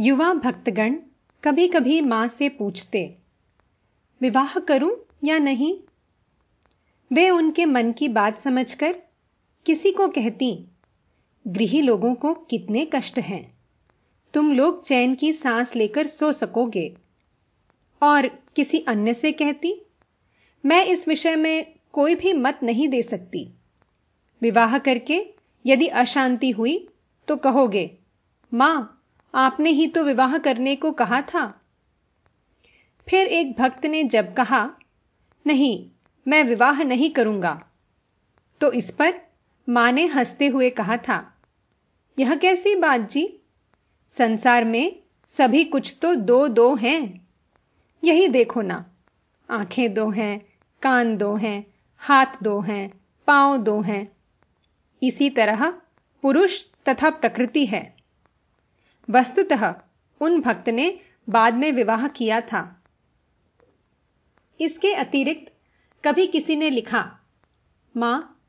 युवा भक्तगण कभी कभी माँ से पूछते, विवाह करूँ या नहीं? वे उनके मन की बात समझकर किसी को कहती, गृही लोगों को कितने कष्ट हैं। तुम लोग चैन की सांस लेकर सो सकोगे। और किसी अन्य से कहती, मैं इस विषय में कोई भी मत नहीं दे सकती। विवाह करके यदि अशांति हुई तो कहोगे, माँ आपने ही तो विवाह करने को कहा था। फिर एक भक्त ने जब कहा, नहीं, मैं विवाह नहीं करूँगा। तो इस पर माँ ने हँसते हुए कहा था, यह कैसी बात जी? संसार में सभी कुछ तो दो दो हैं। यही देखो ना, आँखें दो हैं, कान दो हैं, हाथ दो हैं, पाँव दो हैं। इसी तरह पुरुष तथा प्रकृति है। वस्तुतः, उन भक्त ने बाद में विवाह किया था। इसके अतिरिक्त, कभी किसी ने लिखा, माँ,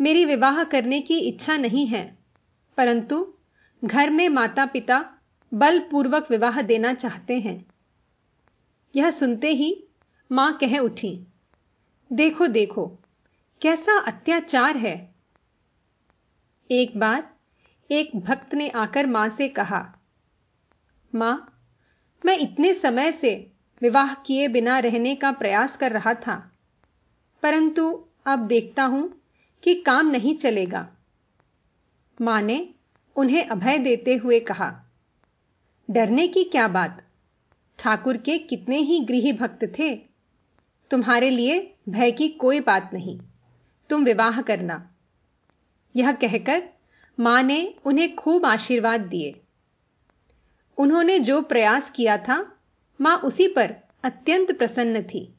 मेरी विवाह करने की इच्छा नहीं है, परंतु घर में माता पिता बलपूर्वक विवाह देना चाहते हैं यह सुनते ही माँ कह उठी, देखो देखो, कैसा अत्याचार है एक बार एक भक्त ने आकर माँ से कहा माँ, मैं इतने समय से विवाह किए बिना रहने का प्रयास कर रहा था, परंतु अब देखता हूँ कि काम नहीं चलेगा। माँ ने उन्हें अभय देते हुए कहा, डरने की क्या बात? ठाकुर के कितने ही गृह भक्त थे। तुम्हारे लिए भय की कोई बात नहीं। तुम विवाह करना। यह कहकर माँ ने उन्हें खूब आशीर्वाद दिए। उन्होंने जो प्रयास किया था, माँ उसी पर अत्यंत प्रसन्न थी।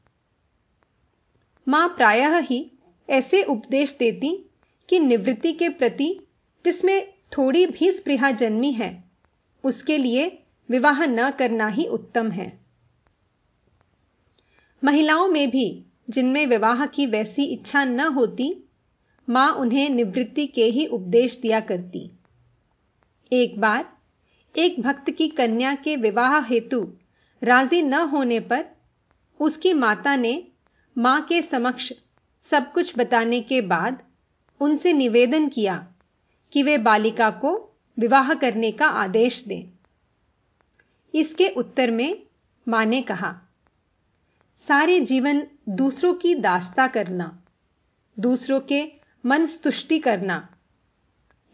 माँ प्रायः ही ऐसे उपदेश देती कि निवृत्ति के प्रति जिसमें थोड़ी भी स्पृहा जन्मी है, उसके लिए विवाह न करना ही उत्तम है। महिलाओं में भी जिनमें विवाह की वैसी इच्छा न होती, माँ उन्हें निवृत्ति के ही उपदेश दिया करती। एक बार एक भक्त की कन्या के विवाह हेतु राज़ी न होने पर उसकी माता ने माँ के समक्ष सब कुछ बताने के बाद उनसे निवेदन किया कि वे बालिका को विवाह करने का आदेश दें। इसके उत्तर में माँ ने कहा, सारे जीवन दूसरों की दास्ता करना, दूसरों के मन स्तुष्टि करना,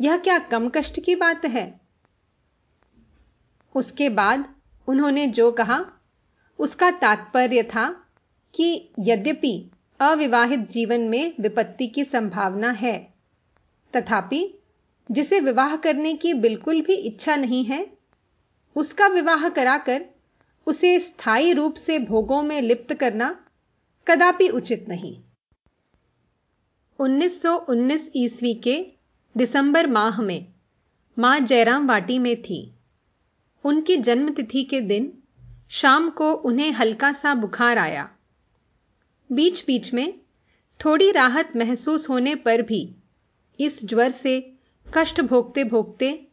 यह क्या कम कष्ट की बात है? उसके बाद उन्होंने जो कहा, उसका तात्पर्य था कि यद्यपि अविवाहित जीवन में विपत्ति की संभावना है, तथापि जिसे विवाह करने की बिल्कुल भी इच्छा नहीं है, उसका विवाह कराकर उसे स्थायी रूप से भोगों में लिप्त करना कदापि उचित नहीं। 1919 ईस्वी के दिसंबर माह में माँ जयराम वाटी में थी। उनकी जन्मतिथि के दिन शाम को उन्हें हल्का सा बुखार आया। बीच बीच में थोड़ी राहत महसूस होने पर भी इस ज्वर से कष्ट भोगते भोगते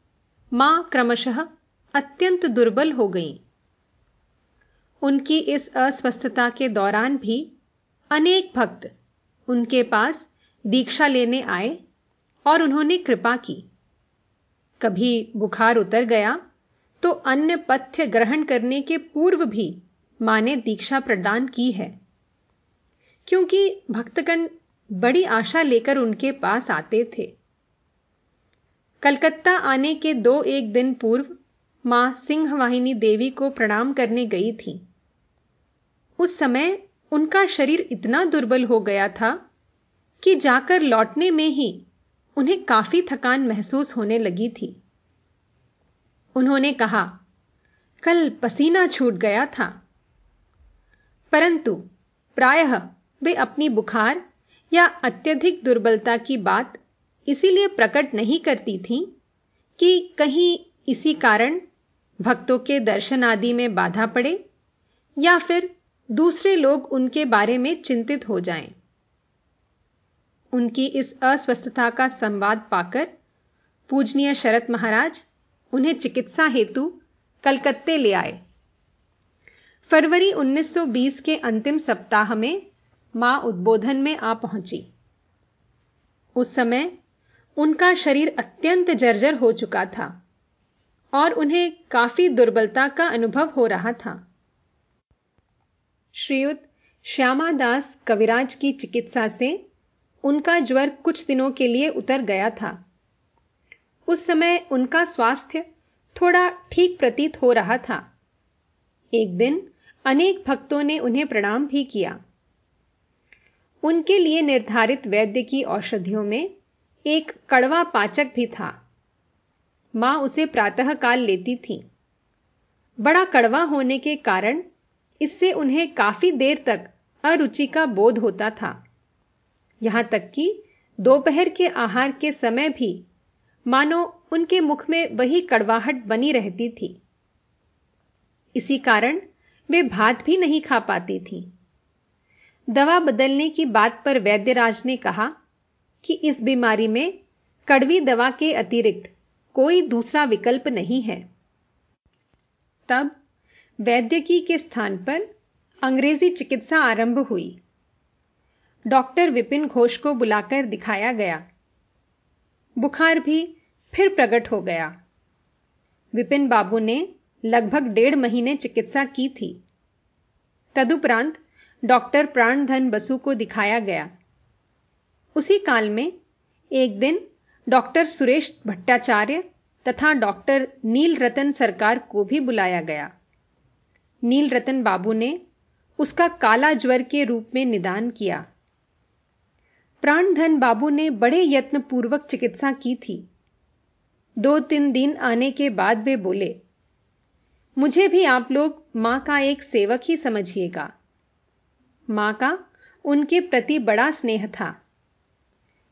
माँ क्रमशः अत्यंत दुर्बल हो गई। उनकी इस अस्वस्थता के दौरान भी अनेक भक्त उनके पास दीक्षा लेने आए और उन्होंने कृपा की। कभी बुखार उतर गया तो अन्य पथ्य ग्रहण करने के पूर्व भी माँ ने दीक्षा प्रदान की है। क्योंकि भक्तगण बड़ी आशा लेकर उनके पास आते थे। कलकत्ता आने के दो एक दिन पूर्व माँ सिंहवाहिनी देवी को प्रणाम करने गई थी। उस समय उनका शरीर इतना दुर्बल हो गया था कि जाकर लौटने में ही उन्हें काफ़ी थकान महसूस होने लगी थी। उन्होंने कहा, कल पसीना छूट गया था परंतु प्रायः वे अपनी बुखार या अत्यधिक दुर्बलता की बात इसीलिए प्रकट नहीं करती थीं कि कहीं इसी कारण भक्तों के दर्शन आदि में बाधा पड़े या फिर दूसरे लोग उनके बारे में चिंतित हो जाएँ। उनकी इस अस्वस्थता का संवाद पाकर पूजनीय शरत महाराज उन्हें चिकित्सा हेतु कलकत्ते ले आए। फरवरी 1920 के अंतिम सप्ताह में माँ उद्बोधन में आ पहुँची। उस समय उनका शरीर अत्यंत जर्जर हो चुका था और उन्हें काफ़ी दुर्बलता का अनुभव हो रहा था। श्रीयुत श्यामादास कविराज की चिकित्सा से उनका ज्वर कुछ दिनों के लिए उतर गया था। उस समय उनका स्वास्थ्य थोड़ा ठीक प्रतीत हो रहा था। एक दिन अनेक भक्तों ने उन्हें प्रणाम भी किया। उनके लिए निर्धारित वैद्य की औषधियों में एक कड़वा पाचक भी था। माँ उसे प्रातःकाल लेती थी। बड़ा कड़वा होने के कारण इससे उन्हें काफ़ी देर तक अरुचि का बोध होता था। यहाँ तक कि दोपहर के आहार के समय भी मानो उनके मुख में वही कड़वाहट बनी रहती थी। इसी कारण वे भात भी नहीं खा पाती थी। दवा बदलने की बात पर वैद्यराज ने कहा कि इस बीमारी में कड़वी दवा के अतिरिक्त कोई दूसरा विकल्प नहीं है। तब वैद्यकी के स्थान पर अंग्रेज़ी चिकित्सा आरंभ हुई। डॉक्टर विपिन घोष को बुलाकर दिखाया गया। बुखार भी फिर प्रकट हो गया। विपिन बाबू ने लगभग डेढ़ महीने चिकित्सा की थी। तदुपरांत डॉक्टर प्राणधन बसु को दिखाया गया। उसी काल में एक दिन डॉक्टर सुरेश भट्टाचार्य तथा डॉक्टर नील रतन सरकार को भी बुलाया गया। नील रतन बाबू ने उसका काला ज्वर के रूप में निदान किया। प्राणधन बाबू ने बड़े यत्न पूर्वक चिकित्सा की थी। दो तीन दिन आने के बाद वे बोले, मुझे भी आप लोग माँ का एक सेवक ही समझिएगा। माँ का उनके प्रति बड़ा स्नेह था।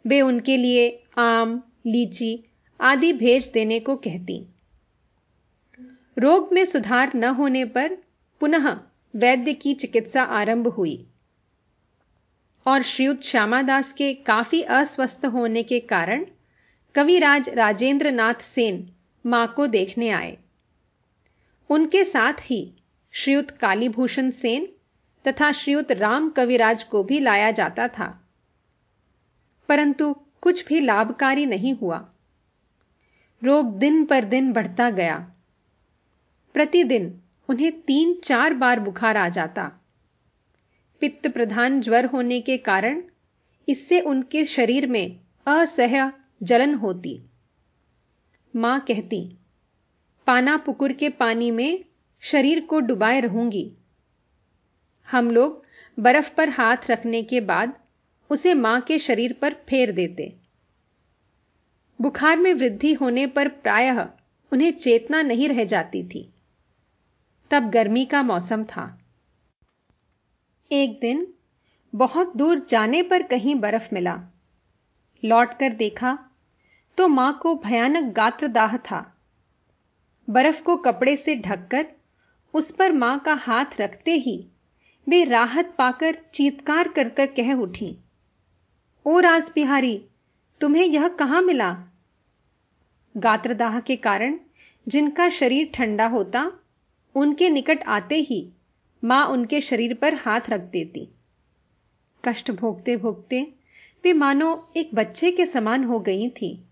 वे उनके लिए आम, लीची आदि भेज देने को कहती। रोग में सुधार न होने पर पुनः वैद्य की चिकित्सा आरंभ हुई और श्रीयुत श्यामादास के काफ़ी अस्वस्थ होने के कारण कविराज राजेंद्र नाथ सेन माँ को देखने आए। उनके साथ ही श्रीयुत कालीभूषण सेन तथा श्रीयुत राम कविराज को भी लाया जाता था। परंतु कुछ भी लाभकारी नहीं हुआ। रोग दिन पर दिन बढ़ता गया। प्रतिदिन उन्हें तीन चार बार बुखार आ जाता। पित्त प्रधान ज्वर होने के कारण इससे उनके शरीर में असह्य जलन होती। माँ कहती, पाना पुकुर के पानी में शरीर को डुबाए रहूँगी। हम लोग बर्फ़ पर हाथ रखने के बाद उसे माँ के शरीर पर फेर देते। बुखार में वृद्धि होने पर प्रायः उन्हें चेतना नहीं रह जाती थी। तब गर्मी का मौसम था। एक दिन बहुत दूर जाने पर कहीं बर्फ़ मिला। लौटकर देखा तो माँ को भयानक गात्रदाह था। बर्फ़ को कपड़े से ढककर उस पर माँ का हाथ रखते ही वे राहत पाकर चीतकार कर कर कह उठी, ओ रास बिहारी, तुम्हें यह कहाँ मिला? गात्रदाह के कारण जिनका शरीर ठंडा होता, उनके निकट आते ही माँ उनके शरीर पर हाथ रख देती। कष्ट भोगते भोगते वे मानो एक बच्चे के समान हो गई थी।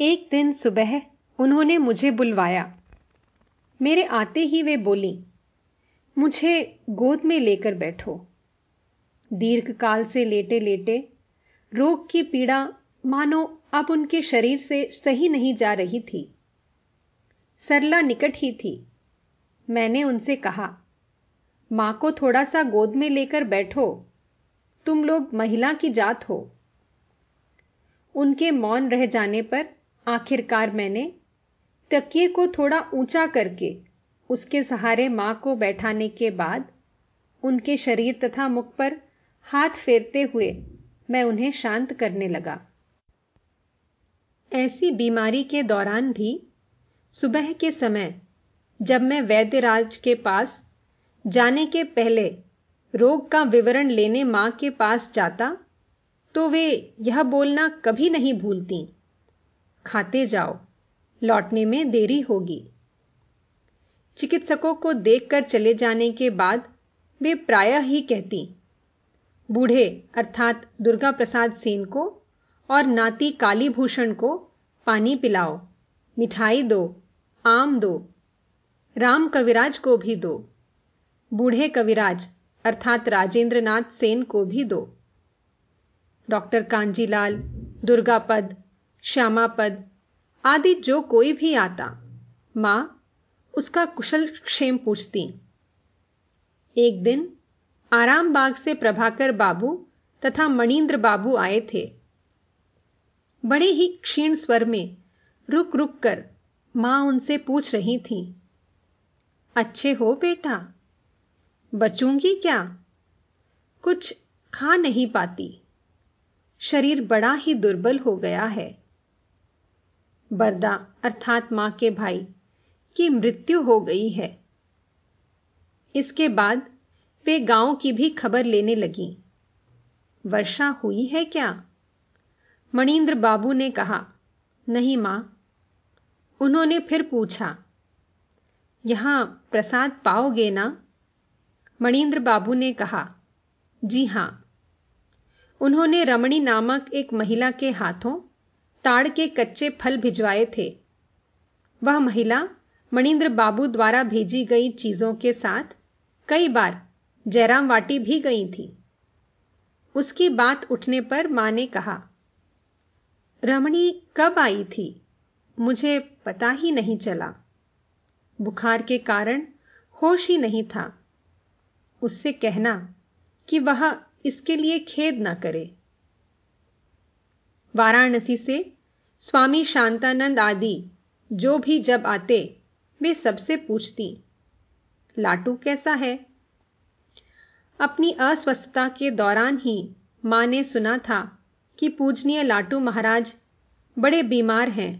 एक दिन सुबह उन्होंने मुझे बुलवाया। मेरे आते ही वे बोली, मुझे गोद में लेकर बैठो। दीर्घकाल से लेटे लेटे रोग की पीड़ा मानो अब उनके शरीर से सही नहीं जा रही थी। सरला निकट ही थी। मैंने उनसे कहा, माँ को थोड़ा सा गोद में लेकर बैठो। तुम लोग महिला की जात हो। उनके मौन रह जाने पर आखिरकार मैंने तकिए को थोड़ा ऊँचा करके उसके सहारे माँ को बैठाने के बाद उनके शरीर तथा मुख पर हाथ फेरते हुए मैं उन्हें शांत करने लगा। ऐसी बीमारी के दौरान भी सुबह के समय जब मैं वैद्यराज के पास जाने के पहले रोग का विवरण लेने माँ के पास जाता तो वे यह बोलना कभी नहीं भूलती। खाते जाओ, लौटने में देरी होगी। चिकित्सकों को देखकर चले जाने के बाद वे प्रायः ही कहती, बूढ़े, अर्थात दुर्गा प्रसाद सेन को और नाती कालीभूषण को पानी पिलाओ, मिठाई दो, आम दो, राम कविराज को भी दो, बूढ़े कविराज अर्थात राजेंद्र नाथ सेन को भी दो। डॉक्टर कांजीलाल, दुर्गापद, श्यामापद आदि जो कोई भी आता, माँ उसका कुशल क्षेम पूछती। एक दिन आराम बाग से प्रभाकर बाबू तथा मणींद्र बाबू आए थे। बड़े ही क्षीण स्वर में रुक रुक कर माँ उनसे पूछ रही थी, अच्छे हो बेटा? बचूँगी क्या? कुछ खा नहीं पाती। शरीर बड़ा ही दुर्बल हो गया है। बरदा अर्थात माँ के भाई, की मृत्यु हो गई है। इसके बाद वे गाँव की भी खबर लेने लगी। वर्षा हुई है क्या? मणींद्र बाबू ने कहा, नहीं माँ। उन्होंने फिर पूछा, यहाँ प्रसाद पाओगे ना? मणींद्र बाबू ने कहा, जी हाँ। उन्होंने रमणी नामक एक महिला के हाथों ताड़ के कच्चे फल भिजवाए थे। वह महिला मणींद्र बाबू द्वारा भेजी गई चीज़ों के साथ कई बार जयराम वाटी भी गई थी। उसकी बात उठने पर माँ ने कहा, रमणी कब आई थी? मुझे पता ही नहीं चला। बुखार के कारण होश ही नहीं था। उससे कहना कि वह इसके लिए खेद ना करे। वाराणसी से स्वामी शांतानंद आदि जो भी जब आते, वे सबसे पूछती, लाटू कैसा है? अपनी अस्वस्थता के दौरान ही माँ ने सुना था कि पूजनीय लाटू महाराज बड़े बीमार हैं।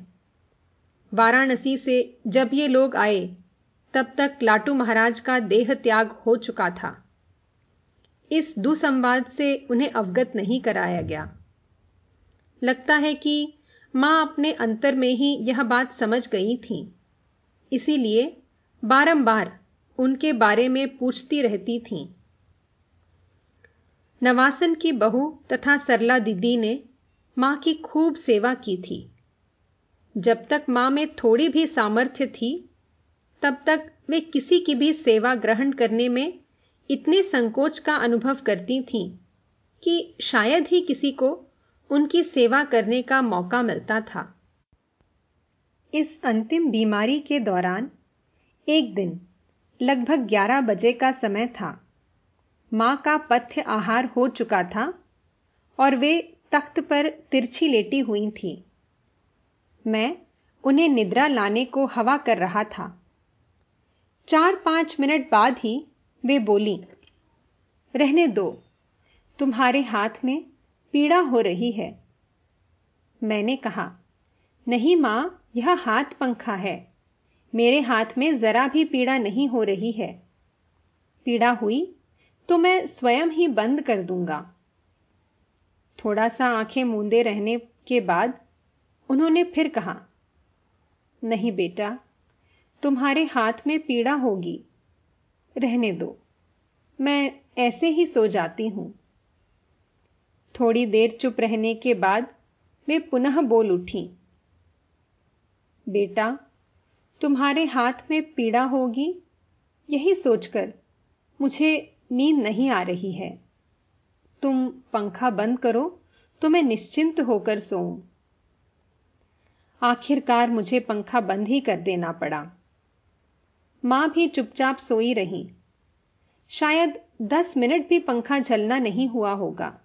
वाराणसी से जब ये लोग आए तब तक लाटू महाराज का देह त्याग हो चुका था। इस दुसंवाद से उन्हें अवगत नहीं कराया गया। लगता है कि माँ अपने अंतर में ही यह बात समझ गई थी। इसीलिए बारंबार उनके बारे में पूछती रहती थीं। नवासन की बहू तथा सरला दीदी ने माँ की खूब सेवा की थी। जब तक माँ में थोड़ी भी सामर्थ्य थी तब तक वे किसी की भी सेवा ग्रहण करने में इतने संकोच का अनुभव करती थीं कि शायद ही किसी को उनकी सेवा करने का मौका मिलता था। इस अंतिम बीमारी के दौरान एक दिन, लगभग 11 बजे का समय था। माँ का पथ्य आहार हो चुका था और वे तख्त पर तिरछी लेटी हुई थी। मैं उन्हें निद्रा लाने को हवा कर रहा था। चार पाँच मिनट बाद ही वे बोली, रहने दो। तुम्हारे हाथ में पीड़ा हो रही है। मैंने कहा, नहीं माँ, यह हाथ पंखा है। मेरे हाथ में जरा भी पीड़ा नहीं हो रही है। पीड़ा हुई तो मैं स्वयं ही बंद कर दूँगा। थोड़ा सा आँखें मूंदे रहने के बाद उन्होंने फिर कहा, नहीं बेटा तुम्हारे हाथ में पीड़ा होगी। रहने दो। मैं ऐसे ही सो जाती हूँ। थोड़ी देर चुप रहने के बाद वे पुनः बोल उठी, बेटा, तुम्हारे हाथ में पीड़ा होगी? यही सोचकर मुझे नींद नहीं आ रही है। तुम पंखा बंद करो तो मैं निश्चिंत होकर सोऊं। आखिरकार मुझे पंखा बंद ही कर देना पड़ा। माँ भी चुपचाप सोई रही। शायद दस मिनट भी पंखा झलना नहीं हुआ होगा।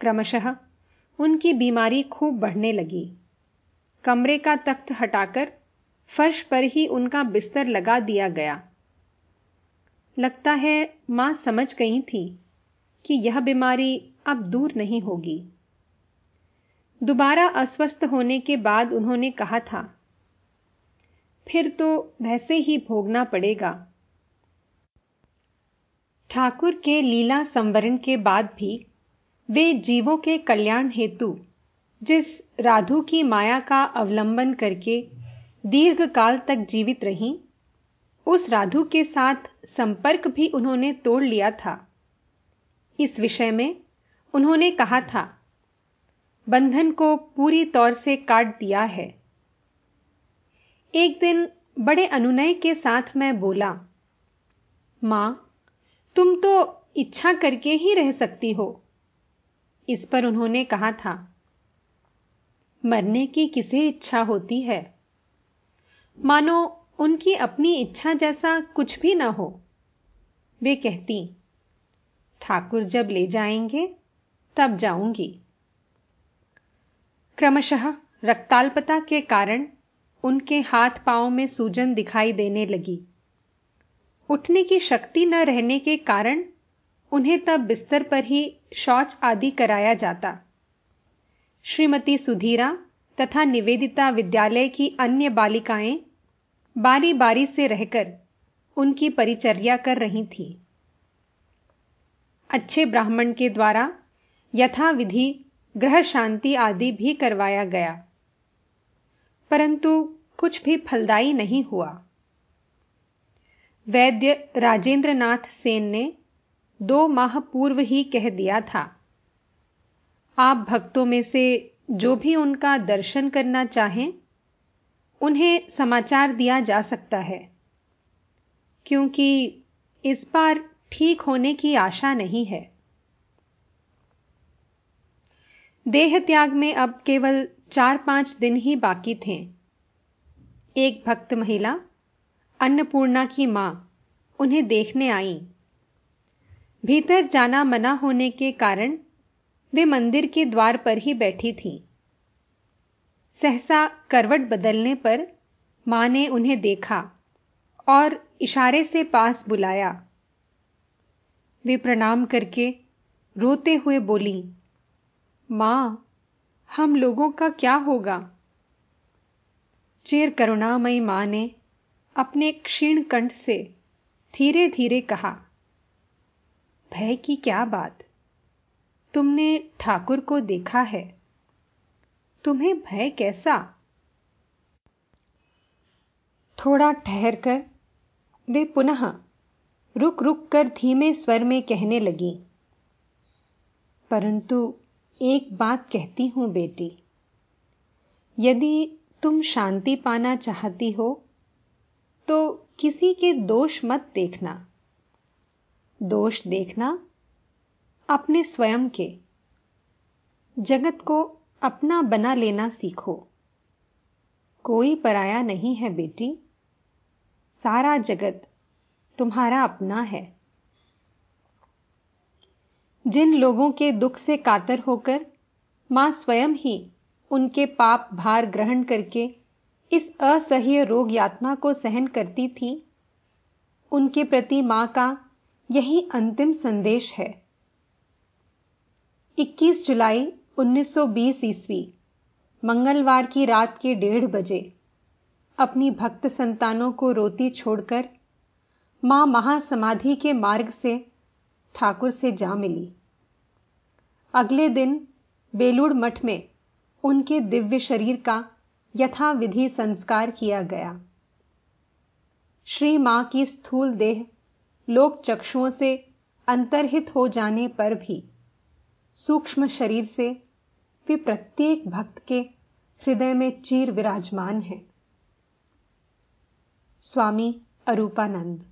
क्रमशः उनकी बीमारी खूब बढ़ने लगी। कमरे का तख्त हटाकर फर्श पर ही उनका बिस्तर लगा दिया गया। लगता है माँ समझ गई थी कि यह बीमारी अब दूर नहीं होगी। दोबारा अस्वस्थ होने के बाद उन्होंने कहा था फिर तो वैसे ही भोगना पड़ेगा। ठाकुर के लीला संवरण के बाद भी वे जीवों के कल्याण हेतु जिस राधु की माया का अवलंबन करके दीर्घ काल तक जीवित रहीं, उस राधु के साथ संपर्क भी उन्होंने तोड़ लिया था। इस विषय में उन्होंने कहा था, बंधन को पूरी तौर से काट दिया है। एक दिन बड़े अनुनय के साथ मैं बोला, माँ, तुम तो इच्छा करके ही रह सकती हो। इस पर उन्होंने कहा था, मरने की किसे इच्छा होती है? मानो उनकी अपनी इच्छा जैसा कुछ भी ना हो। वे कहती, ठाकुर जब ले जाएँगे, तब जाऊँगी। क्रमशः रक्ताल्पता के कारण उनके हाथ पाँव में सूजन दिखाई देने लगी। उठने की शक्ति न रहने के कारण उन्हें तब बिस्तर पर ही शौच आदि कराया जाता। श्रीमती सुधीरा तथा निवेदिता विद्यालय की अन्य बालिकाएँ बारी बारी से रहकर उनकी परिचर्या कर रही थी। अच्छे ब्राह्मण के द्वारा यथाविधि, ग्रह शांति आदि भी करवाया गया। परंतु कुछ भी फलदायी नहीं हुआ। वैद्य राजेंद्रनाथ सेन ने दो माह पूर्व ही कह दिया था, आप भक्तों में से जो भी उनका दर्शन करना चाहें, उन्हें समाचार दिया जा सकता है, क्योंकि इस बार ठीक होने की आशा नहीं है। देह त्याग में अब केवल चार पाँच दिन ही बाकी थे। एक भक्त महिला, अन्नपूर्णा की माँ, उन्हें देखने आई। भीतर जाना मना होने के कारण वे मंदिर के द्वार पर ही बैठी थी। सहसा करवट बदलने पर माँ ने उन्हें देखा और इशारे से पास बुलाया। वे प्रणाम करके रोते हुए बोली, माँ हम लोगों का क्या होगा? चेर करुणामयी माँ ने अपने क्षीण कंठ से धीरे धीरे कहा, भय की क्या बात? तुमने ठाकुर को देखा है। तुम्हें भय कैसा? थोड़ा ठहरकर वे पुनः रुक रुक कर धीमे स्वर में कहने लगी, परंतु एक बात कहती हूँ बेटी। यदि तुम शांति पाना चाहती हो तो किसी के दोष मत देखना। दोष देखना अपने स्वयं के। जगत को अपना बना लेना सीखो। कोई पराया नहीं है बेटी। सारा जगत तुम्हारा अपना है। जिन लोगों के दुख से कातर होकर माँ स्वयं ही उनके पाप भार ग्रहण करके इस असह्य रोग यातना को सहन करती थी, उनके प्रति माँ का यही अंतिम संदेश है। 21 जुलाई 1920 ईस्वी, मंगलवार की रात के डेढ़ बजे, अपनी भक्त संतानों को रोती छोड़कर माँ महासमाधि के मार्ग से ठाकुर से जा मिली। अगले दिन बेलूड़ मठ में उनके दिव्य शरीर का यथाविधि संस्कार किया गया। श्री माँ की स्थूल देह लोक चक्षुओं से अंतर्हित हो जाने पर भी सूक्ष्म शरीर से वे प्रत्येक भक्त के हृदय में चीर विराजमान है। स्वामी अरूपानंद